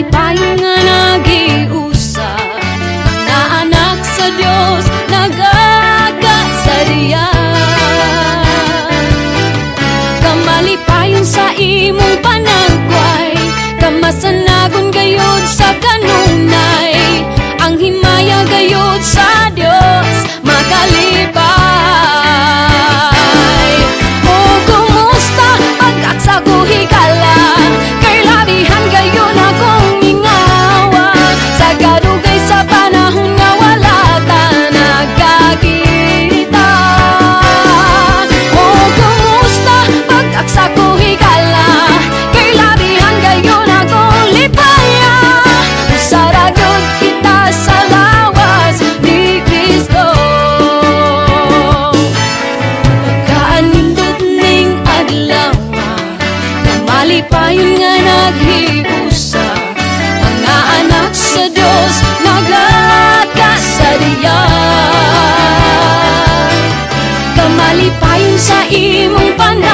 tibayin nga nag-iusa Na anak sa Diyos nagakasariya Kamalipayon sa imong panagway Kamasanan Payon nga naghiusa Mga anak sa Diyos Nagkakasadya Kamali payon sa imong panahon.